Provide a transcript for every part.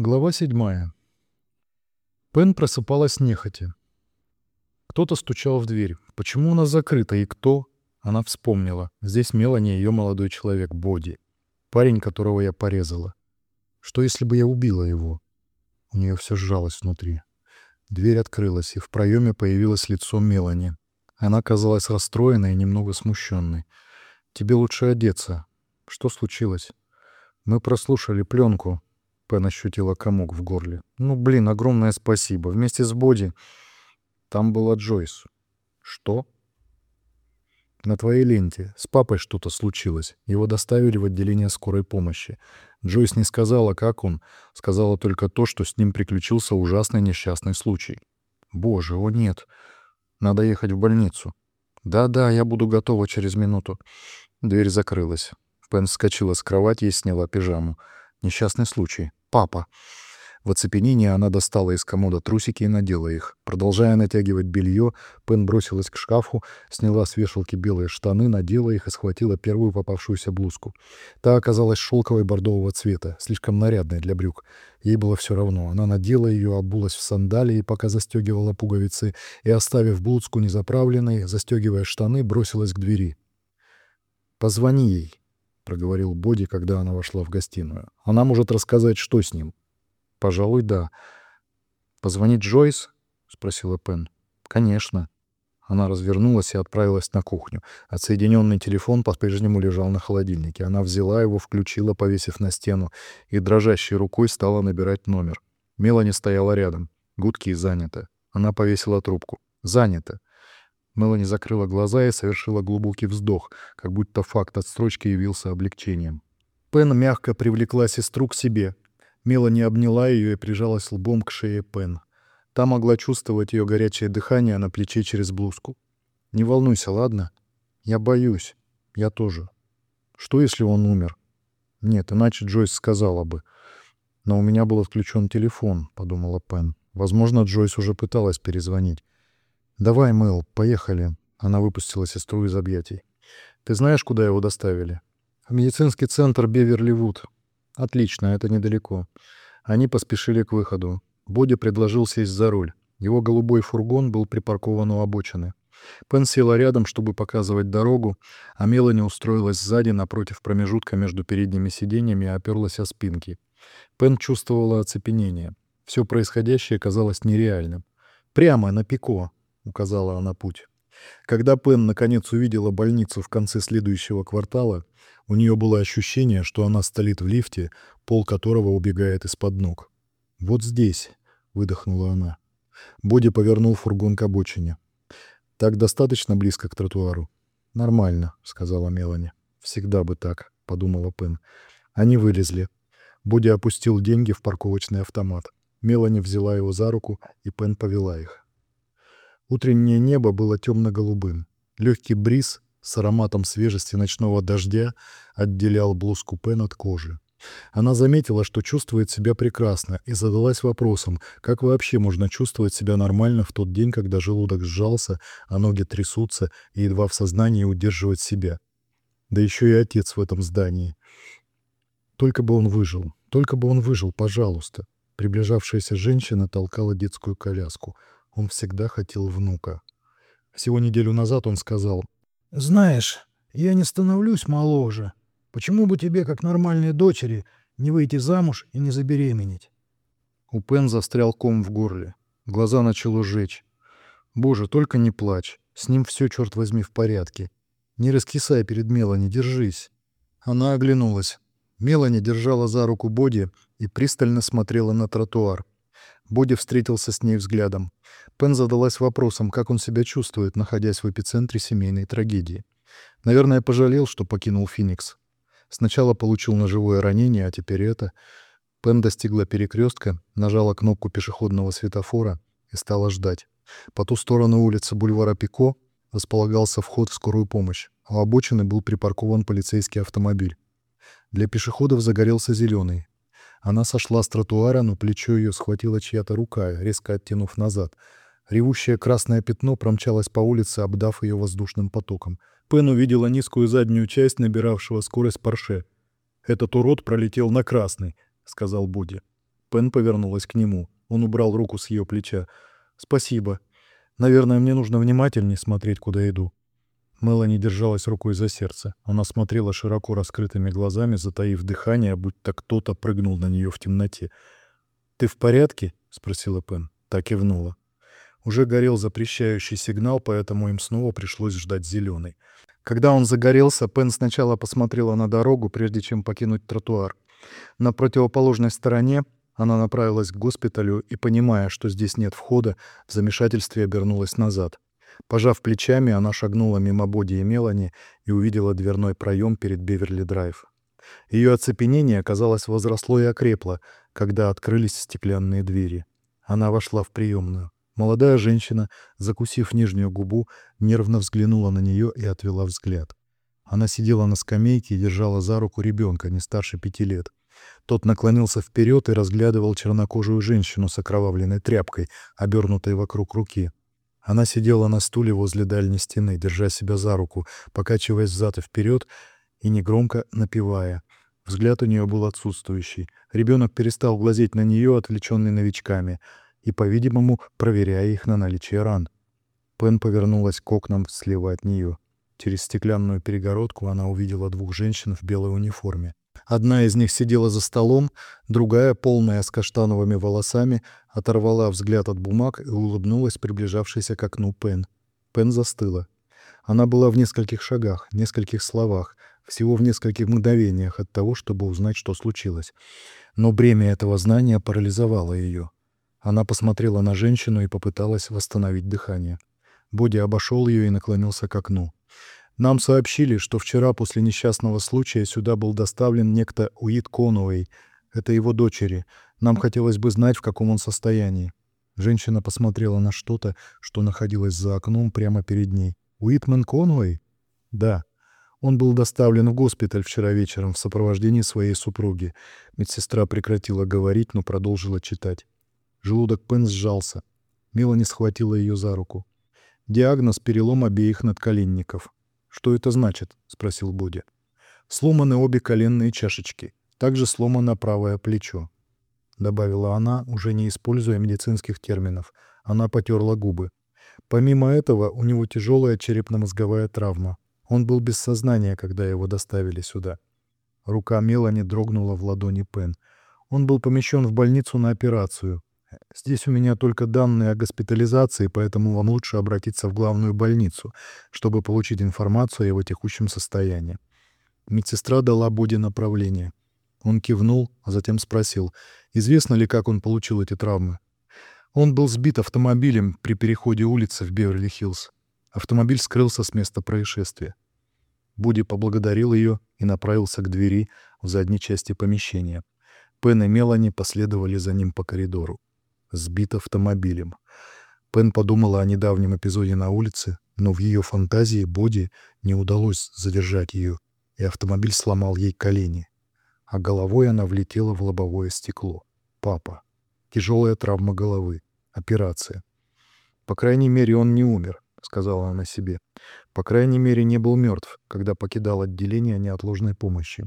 Глава седьмая. Пен просыпалась нехотя. Кто-то стучал в дверь. Почему она закрыта и кто? Она вспомнила. Здесь Мелани ее молодой человек, Боди. Парень, которого я порезала. Что если бы я убила его? У нее все сжалось внутри. Дверь открылась, и в проеме появилось лицо Мелани. Она казалась расстроенной и немного смущенной. «Тебе лучше одеться. Что случилось?» «Мы прослушали пленку», Пен ощутила комок в горле. «Ну, блин, огромное спасибо. Вместе с Боди...» Там была Джойс. «Что?» «На твоей ленте. С папой что-то случилось. Его доставили в отделение скорой помощи. Джойс не сказала, как он. Сказала только то, что с ним приключился ужасный несчастный случай. Боже, о нет. Надо ехать в больницу. Да-да, я буду готова через минуту». Дверь закрылась. Пен вскочила с кровати и сняла пижаму. Несчастный случай. Папа. В оцепенении она достала из комода трусики и надела их. Продолжая натягивать белье, Пен бросилась к шкафу, сняла с вешалки белые штаны, надела их и схватила первую попавшуюся блузку. Та оказалась шелковой бордового цвета, слишком нарядной для брюк. Ей было все равно. Она надела ее, обулась в сандалии, пока застегивала пуговицы, и, оставив блузку незаправленной, застегивая штаны, бросилась к двери. «Позвони ей», проговорил Боди, когда она вошла в гостиную. Она может рассказать, что с ним. Пожалуй, да. Позвонить Джойс? спросила Пен. Конечно. Она развернулась и отправилась на кухню. Отсоединенный телефон по-прежнему лежал на холодильнике. Она взяла его, включила, повесив на стену, и дрожащей рукой стала набирать номер. Мелани стояла рядом. Гудки занято. Она повесила трубку. Занято. Мелани закрыла глаза и совершила глубокий вздох, как будто факт отстрочки явился облегчением. Пен мягко привлекла сестру к себе. Мелани обняла ее и прижалась лбом к шее Пен. Та могла чувствовать ее горячее дыхание на плече через блузку. «Не волнуйся, ладно? Я боюсь. Я тоже. Что, если он умер?» «Нет, иначе Джойс сказала бы. Но у меня был отключен телефон», — подумала Пен. «Возможно, Джойс уже пыталась перезвонить. «Давай, Мэл, поехали». Она выпустила сестру из объятий. «Ты знаешь, куда его доставили?» «В медицинский центр Беверли-Вуд». «Отлично, это недалеко». Они поспешили к выходу. Боди предложил сесть за руль. Его голубой фургон был припаркован у обочины. Пен села рядом, чтобы показывать дорогу, а Мелани устроилась сзади напротив промежутка между передними сиденьями и оперлась о спинки. Пен чувствовала оцепенение. Все происходящее казалось нереальным. Прямо на пико, указала она путь. Когда Пен наконец увидела больницу в конце следующего квартала, у нее было ощущение, что она стоит в лифте, пол которого убегает из-под ног. «Вот здесь», — выдохнула она. Боди повернул фургон к обочине. «Так достаточно близко к тротуару?» «Нормально», — сказала Мелани. «Всегда бы так», — подумала Пен. Они вылезли. Боди опустил деньги в парковочный автомат. Мелани взяла его за руку, и Пен повела их. Утреннее небо было темно-голубым. Легкий бриз с ароматом свежести ночного дождя отделял блузку Пен от кожи. Она заметила, что чувствует себя прекрасно, и задалась вопросом, как вообще можно чувствовать себя нормально в тот день, когда желудок сжался, а ноги трясутся, и едва в сознании удерживать себя. Да еще и отец в этом здании. Только бы он выжил, только бы он выжил, пожалуйста. Приближавшаяся женщина толкала детскую коляску — он всегда хотел внука. Всего неделю назад он сказал, «Знаешь, я не становлюсь моложе. Почему бы тебе, как нормальной дочери, не выйти замуж и не забеременеть?» У Пен застрял ком в горле. Глаза начало жечь. «Боже, только не плачь. С ним все, черт возьми, в порядке. Не раскисай перед Мелани, держись». Она оглянулась. Мелани держала за руку Боди и пристально смотрела на тротуар. Боди встретился с ней взглядом. Пен задалась вопросом, как он себя чувствует, находясь в эпицентре семейной трагедии. Наверное, пожалел, что покинул Феникс. Сначала получил ножевое ранение, а теперь это. Пен достигла перекрестка, нажала кнопку пешеходного светофора и стала ждать. По ту сторону улицы бульвара Пико располагался вход в скорую помощь. У обочины был припаркован полицейский автомобиль. Для пешеходов загорелся зеленый. Она сошла с тротуара, но плечо ее схватила чья-то рука, резко оттянув назад. Ревущее красное пятно промчалось по улице, обдав ее воздушным потоком. Пен увидела низкую заднюю часть набиравшего скорость Порше. «Этот урод пролетел на красный», — сказал Боди. Пен повернулась к нему. Он убрал руку с ее плеча. «Спасибо. Наверное, мне нужно внимательнее смотреть, куда иду». Мелани держалась рукой за сердце. Она смотрела широко раскрытыми глазами, затаив дыхание, будто кто-то прыгнул на нее в темноте. «Ты в порядке?» — спросила Пен. Так кивнула. Уже горел запрещающий сигнал, поэтому им снова пришлось ждать зеленый. Когда он загорелся, Пен сначала посмотрела на дорогу, прежде чем покинуть тротуар. На противоположной стороне она направилась к госпиталю и, понимая, что здесь нет входа, в замешательстве обернулась назад. Пожав плечами, она шагнула мимо Боди и Мелани и увидела дверной проем перед Беверли-Драйв. Ее оцепенение, казалось, возросло и окрепло, когда открылись стеклянные двери. Она вошла в приемную. Молодая женщина, закусив нижнюю губу, нервно взглянула на нее и отвела взгляд. Она сидела на скамейке и держала за руку ребенка, не старше пяти лет. Тот наклонился вперед и разглядывал чернокожую женщину с окровавленной тряпкой, обернутой вокруг руки. Она сидела на стуле возле дальней стены, держа себя за руку, покачиваясь взад и вперед и негромко напевая. Взгляд у нее был отсутствующий. Ребенок перестал глазеть на нее, отвлеченный новичками, и, по-видимому, проверяя их на наличие ран. Пен повернулась к окнам слева от нее. Через стеклянную перегородку она увидела двух женщин в белой униформе. Одна из них сидела за столом, другая, полная с каштановыми волосами, оторвала взгляд от бумаг и улыбнулась приближавшейся к окну Пен. Пен застыла. Она была в нескольких шагах, нескольких словах, всего в нескольких мгновениях от того, чтобы узнать, что случилось. Но бремя этого знания парализовало ее. Она посмотрела на женщину и попыталась восстановить дыхание. Боди обошел ее и наклонился к окну. Нам сообщили, что вчера после несчастного случая сюда был доставлен некто Уит Конуэй. Это его дочери. Нам хотелось бы знать, в каком он состоянии. Женщина посмотрела на что-то, что находилось за окном прямо перед ней. «Уитмен Конуэй?» «Да. Он был доставлен в госпиталь вчера вечером в сопровождении своей супруги». Медсестра прекратила говорить, но продолжила читать. Желудок Пен сжался. Мелани схватила ее за руку. Диагноз — перелом обеих надколенников. «Что это значит?» — спросил Боди. «Сломаны обе коленные чашечки. Также сломано правое плечо», — добавила она, уже не используя медицинских терминов. Она потерла губы. Помимо этого, у него тяжелая черепно-мозговая травма. Он был без сознания, когда его доставили сюда. Рука Мелани дрогнула в ладони Пен. Он был помещен в больницу на операцию. Здесь у меня только данные о госпитализации, поэтому вам лучше обратиться в главную больницу, чтобы получить информацию о его текущем состоянии. Медсестра дала Боди направление. Он кивнул, а затем спросил, известно ли, как он получил эти травмы. Он был сбит автомобилем при переходе улицы в Беверли-Хиллз. Автомобиль скрылся с места происшествия. Буди поблагодарил ее и направился к двери в задней части помещения. Пен и Мелани последовали за ним по коридору сбит автомобилем. Пен подумала о недавнем эпизоде на улице, но в ее фантазии Боди не удалось задержать ее, и автомобиль сломал ей колени. А головой она влетела в лобовое стекло. Папа. Тяжелая травма головы. Операция. По крайней мере, он не умер, сказала она себе. По крайней мере, не был мертв, когда покидал отделение неотложной помощи.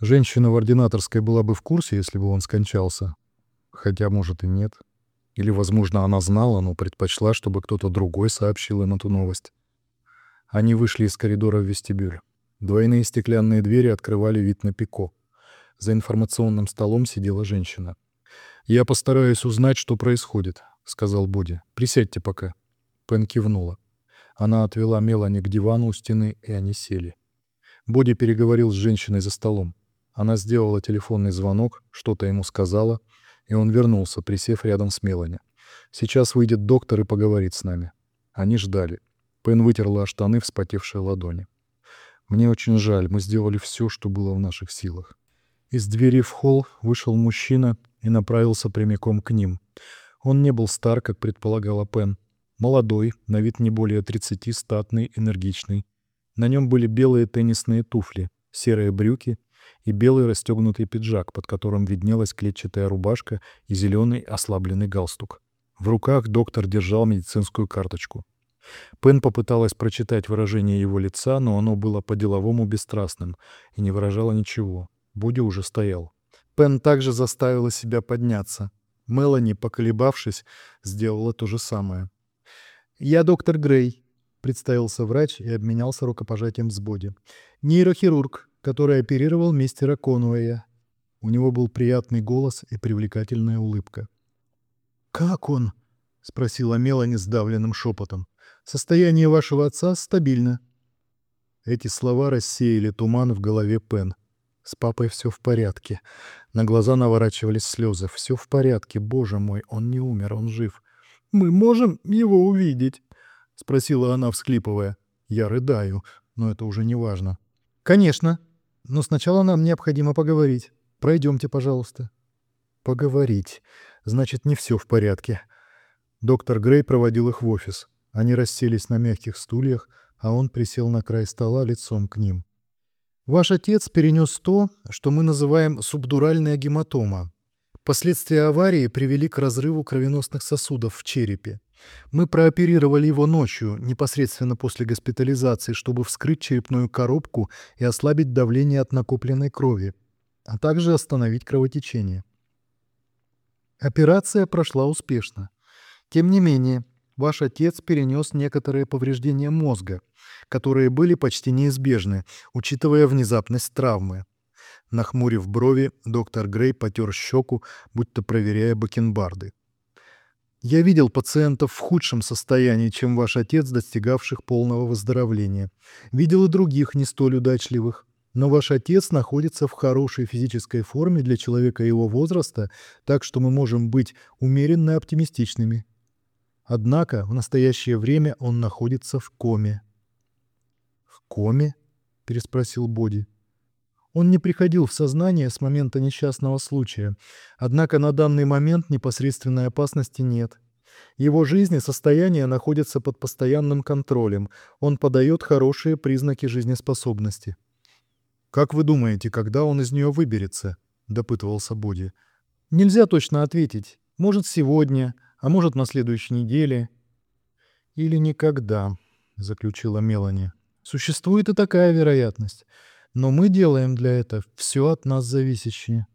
Женщина в ординаторской была бы в курсе, если бы он скончался. Хотя, может, и нет. Или, возможно, она знала, но предпочла, чтобы кто-то другой сообщил им эту новость. Они вышли из коридора в вестибюль. Двойные стеклянные двери открывали вид на Пико. За информационным столом сидела женщина. «Я постараюсь узнать, что происходит», — сказал Боди. «Присядьте пока». Пен кивнула. Она отвела Мелани к дивану у стены, и они сели. Боди переговорил с женщиной за столом. Она сделала телефонный звонок, что-то ему сказала, и он вернулся, присев рядом с Мелани. «Сейчас выйдет доктор и поговорит с нами». Они ждали. Пен вытерла штаны вспотевшие ладони. «Мне очень жаль, мы сделали все, что было в наших силах». Из двери в холл вышел мужчина и направился прямиком к ним. Он не был стар, как предполагала Пен. Молодой, на вид не более 30, статный, энергичный. На нем были белые теннисные туфли, серые брюки и белый расстегнутый пиджак, под которым виднелась клетчатая рубашка и зеленый ослабленный галстук. В руках доктор держал медицинскую карточку. Пен попыталась прочитать выражение его лица, но оно было по-деловому бесстрастным и не выражало ничего. Буди уже стоял. Пен также заставила себя подняться. Мелани, поколебавшись, сделала то же самое. «Я доктор Грей», — представился врач и обменялся рукопожатием с Боди. «Нейрохирург, который оперировал мистера Конуэя». У него был приятный голос и привлекательная улыбка. «Как он?» — спросила Мелани сдавленным шепотом. «Состояние вашего отца стабильно». Эти слова рассеяли туман в голове Пен. С папой все в порядке. На глаза наворачивались слезы. Все в порядке, боже мой, он не умер, он жив. «Мы можем его увидеть?» — спросила она, всхлипывая. Я рыдаю, но это уже не важно. «Конечно. Но сначала нам необходимо поговорить. Пройдемте, пожалуйста». «Поговорить. Значит, не все в порядке». Доктор Грей проводил их в офис. Они расселись на мягких стульях, а он присел на край стола лицом к ним. Ваш отец перенес то, что мы называем субдуральная гематома. Последствия аварии привели к разрыву кровеносных сосудов в черепе. Мы прооперировали его ночью, непосредственно после госпитализации, чтобы вскрыть черепную коробку и ослабить давление от накопленной крови, а также остановить кровотечение. Операция прошла успешно. Тем не менее, ваш отец перенес некоторые повреждения мозга, которые были почти неизбежны, учитывая внезапность травмы. Нахмурив брови, доктор Грей потер щеку, будто проверяя бакенбарды. «Я видел пациентов в худшем состоянии, чем ваш отец, достигавших полного выздоровления. Видел и других не столь удачливых. Но ваш отец находится в хорошей физической форме для человека его возраста, так что мы можем быть умеренно оптимистичными. Однако в настоящее время он находится в коме». «В коме?» — переспросил Боди. Он не приходил в сознание с момента несчастного случая, однако на данный момент непосредственной опасности нет. Его жизнь и состояние находятся под постоянным контролем, он подает хорошие признаки жизнеспособности. «Как вы думаете, когда он из нее выберется?» — допытывался Боди. «Нельзя точно ответить. Может, сегодня, а может, на следующей неделе». «Или никогда», — заключила Мелани. «Существует и такая вероятность. Но мы делаем для этого все от нас зависящее.